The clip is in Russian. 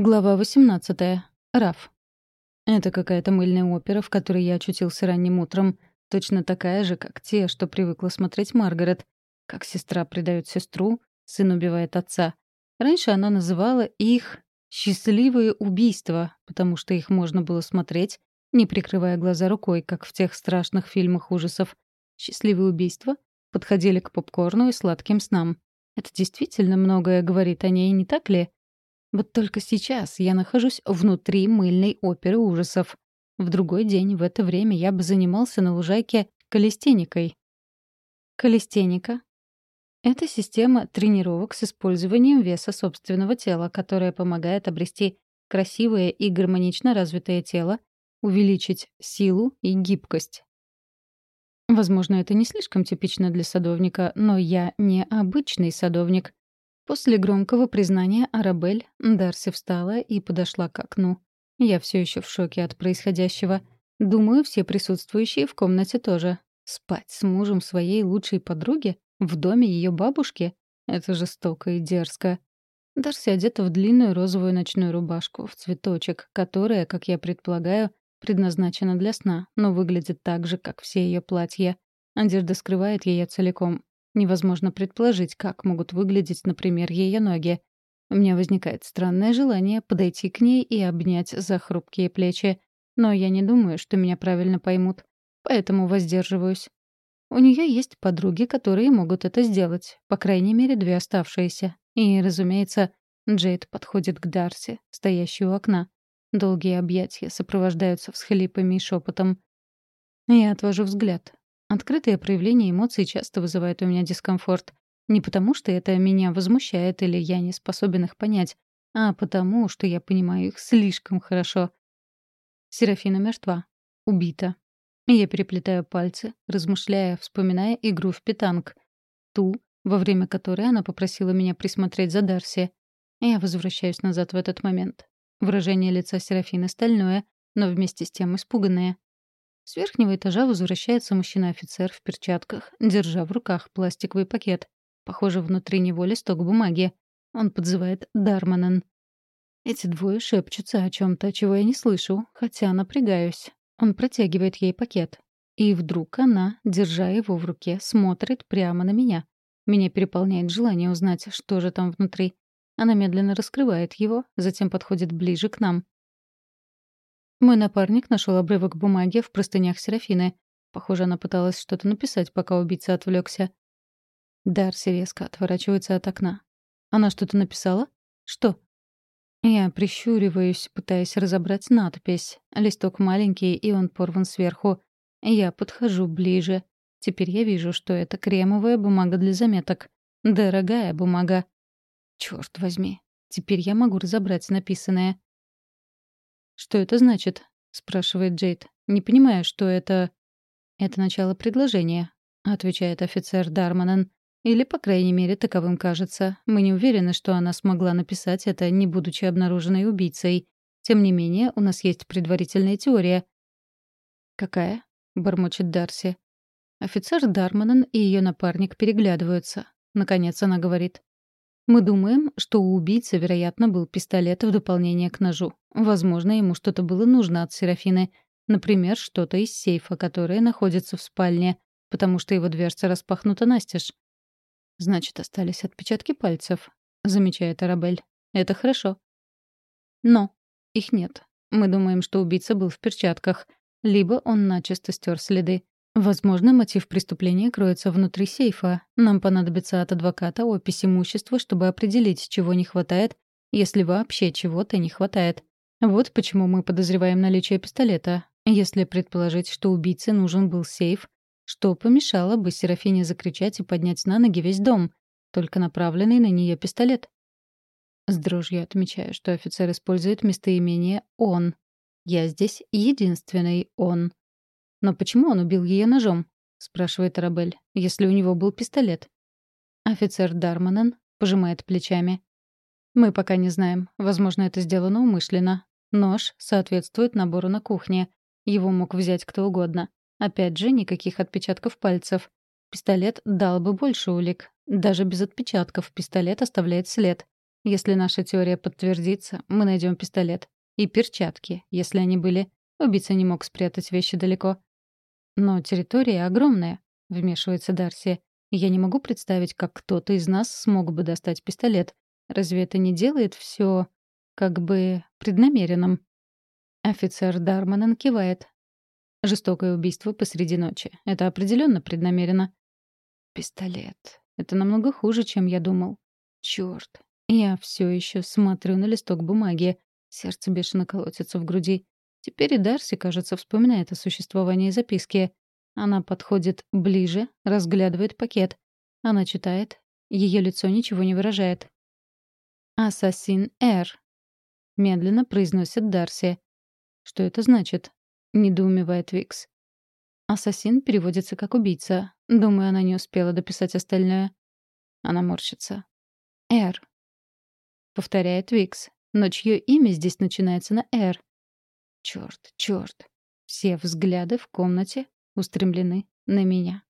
Глава 18. Раф. Это какая-то мыльная опера, в которой я очутился ранним утром. Точно такая же, как те, что привыкла смотреть Маргарет. Как сестра предает сестру, сын убивает отца. Раньше она называла их «счастливые убийства», потому что их можно было смотреть, не прикрывая глаза рукой, как в тех страшных фильмах ужасов. Счастливые убийства подходили к попкорну и сладким снам. Это действительно многое говорит о ней, не так ли? Вот только сейчас я нахожусь внутри мыльной оперы ужасов. В другой день в это время я бы занимался на лужайке калистеникой. Калистеника — это система тренировок с использованием веса собственного тела, которая помогает обрести красивое и гармонично развитое тело, увеличить силу и гибкость. Возможно, это не слишком типично для садовника, но я не обычный садовник. После громкого признания Арабель Дарси встала и подошла к окну. Я все еще в шоке от происходящего. Думаю, все присутствующие в комнате тоже. Спать с мужем своей лучшей подруги в доме ее бабушки — это жестоко и дерзко. Дарси одета в длинную розовую ночную рубашку в цветочек, которая, как я предполагаю, предназначена для сна, но выглядит так же, как все ее платья. Одежда скрывает ее целиком. Невозможно предположить, как могут выглядеть, например, ее ноги. У меня возникает странное желание подойти к ней и обнять за хрупкие плечи. Но я не думаю, что меня правильно поймут. Поэтому воздерживаюсь. У нее есть подруги, которые могут это сделать. По крайней мере, две оставшиеся. И, разумеется, Джейд подходит к Дарси, стоящей у окна. Долгие объятия сопровождаются всхлипами и шепотом. Я отвожу взгляд. Открытые проявления эмоций часто вызывают у меня дискомфорт. Не потому, что это меня возмущает или я не способен их понять, а потому, что я понимаю их слишком хорошо. Серафина мертва. Убита. Я переплетаю пальцы, размышляя, вспоминая игру в питанг. Ту, во время которой она попросила меня присмотреть за Дарси. Я возвращаюсь назад в этот момент. Выражение лица Серафины стальное, но вместе с тем испуганное. С верхнего этажа возвращается мужчина-офицер в перчатках, держа в руках пластиковый пакет. Похоже, внутри него листок бумаги. Он подзывает Дарманен. Эти двое шепчутся о чем то чего я не слышу, хотя напрягаюсь. Он протягивает ей пакет. И вдруг она, держа его в руке, смотрит прямо на меня. Меня переполняет желание узнать, что же там внутри. Она медленно раскрывает его, затем подходит ближе к нам. Мой напарник нашел обрывок бумаги в простынях Серафины. Похоже, она пыталась что-то написать, пока убийца отвлекся. Дарси резко отворачивается от окна. Она что-то написала? Что? Я прищуриваюсь, пытаясь разобрать надпись. Листок маленький, и он порван сверху. Я подхожу ближе. Теперь я вижу, что это кремовая бумага для заметок. Дорогая бумага. Чёрт возьми. Теперь я могу разобрать написанное. «Что это значит?» — спрашивает Джейд. «Не понимаю, что это...» «Это начало предложения», — отвечает офицер Дарманен. «Или, по крайней мере, таковым кажется. Мы не уверены, что она смогла написать это, не будучи обнаруженной убийцей. Тем не менее, у нас есть предварительная теория». «Какая?» — бормочет Дарси. Офицер Дарманен и ее напарник переглядываются. Наконец она говорит. Мы думаем, что у убийцы, вероятно, был пистолет в дополнение к ножу. Возможно, ему что-то было нужно от Серафины. Например, что-то из сейфа, которое находится в спальне, потому что его дверца распахнута настежь. «Значит, остались отпечатки пальцев», — замечает Арабель. «Это хорошо». Но их нет. Мы думаем, что убийца был в перчатках. Либо он начисто стер следы. Возможно, мотив преступления кроется внутри сейфа. Нам понадобится от адвоката опись имущества, чтобы определить, чего не хватает, если вообще чего-то не хватает. Вот почему мы подозреваем наличие пистолета. Если предположить, что убийце нужен был сейф, что помешало бы Серафине закричать и поднять на ноги весь дом, только направленный на нее пистолет? С дрожью отмечаю, что офицер использует местоимение «он». Я здесь единственный «он». «Но почему он убил ее ножом?» — спрашивает Арабель, — «если у него был пистолет». Офицер Дарманен пожимает плечами. «Мы пока не знаем. Возможно, это сделано умышленно. Нож соответствует набору на кухне. Его мог взять кто угодно. Опять же, никаких отпечатков пальцев. Пистолет дал бы больше улик. Даже без отпечатков пистолет оставляет след. Если наша теория подтвердится, мы найдем пистолет. И перчатки, если они были. Убийца не мог спрятать вещи далеко. Но территория огромная, вмешивается Дарси. Я не могу представить, как кто-то из нас смог бы достать пистолет. Разве это не делает все как бы преднамеренным? Офицер Дарманен кивает. Жестокое убийство посреди ночи. Это определенно преднамеренно. Пистолет. Это намного хуже, чем я думал. Черт. Я все еще смотрю на листок бумаги. Сердце бешено колотится в груди. Теперь и Дарси, кажется, вспоминает о существовании записки. Она подходит ближе, разглядывает пакет. Она читает. Ее лицо ничего не выражает. «Ассасин Р», — медленно произносит Дарси. «Что это значит?» — недоумевает Викс. «Ассасин» переводится как «убийца». Думаю, она не успела дописать остальное. Она морщится. «Р», — повторяет Викс. Но чье имя здесь начинается на «Р»? Чёрт, чёрт. Все взгляды в комнате устремлены на меня.